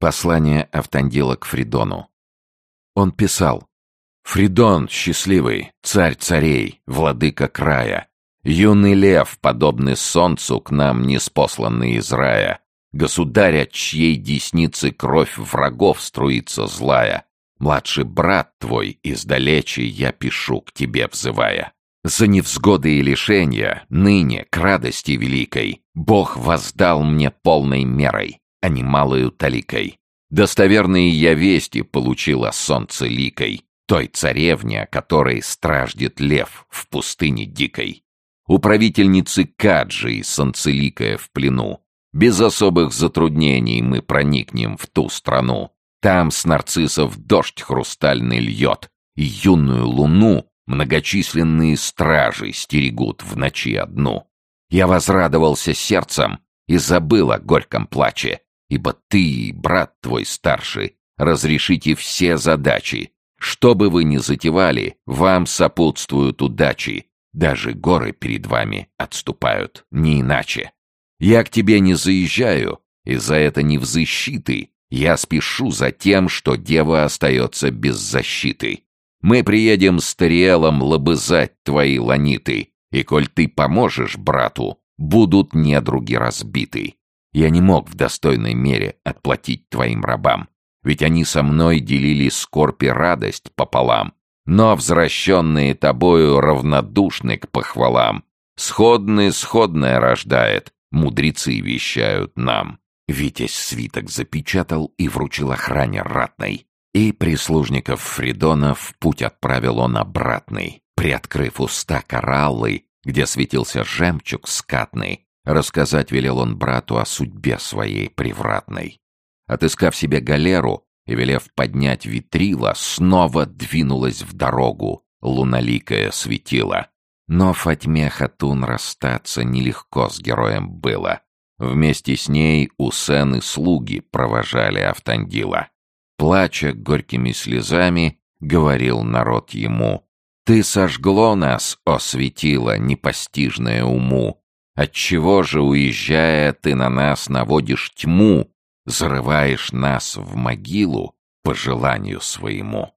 Послание Автандила к Фридону. Он писал «Фридон, счастливый, царь царей, владыка края, юный лев, подобный солнцу, к нам неспосланный из рая, государь, от чьей десницы кровь врагов струится злая, младший брат твой, издалече я пишу к тебе взывая». За невзгоды и лишения, ныне, к радости великой, Бог воздал мне полной мерой, а не малою таликой. Достоверные я вести получила солнце ликой, той царевне, которой страждет лев в пустыне дикой. Управительницы Каджи, солнцеликая в плену. Без особых затруднений мы проникнем в ту страну. Там с нарциссов дождь хрустальный льет, и юную луну многочисленные стражи стерегут в ночи одну. Я возрадовался сердцем и забыл о горьком плаче, ибо ты, брат твой старший, разрешите все задачи. Что бы вы ни затевали, вам сопутствуют удачи. Даже горы перед вами отступают, не иначе. Я к тебе не заезжаю, и за это не взыщиты. Я спешу за тем, что дева остается без защиты. Мы приедем с Тариэлом лобызать твои ланиты, и коль ты поможешь брату, будут недруги разбиты. Я не мог в достойной мере отплатить твоим рабам, ведь они со мной делили скорбь и радость пополам, но возвращенные тобою равнодушны к похвалам. Сходный сходное рождает, мудрецы вещают нам. Витязь свиток запечатал и вручил охране ратной. И прислужников Фридона в путь отправил он обратный, приоткрыв уста кораллы, где светился жемчуг скатный, Рассказать велел он брату о судьбе своей привратной. Отыскав себе галеру и велев поднять витрила, снова двинулась в дорогу, луналикое светило. Но Фатьме Хатун расстаться нелегко с героем было. Вместе с ней Усен и слуги провожали Автандила. Плача горькими слезами, говорил народ ему, «Ты сожгло нас, о светило, непостижное уму, Отчего же, уезжая, ты на нас наводишь тьму, зарываешь нас в могилу по желанию своему?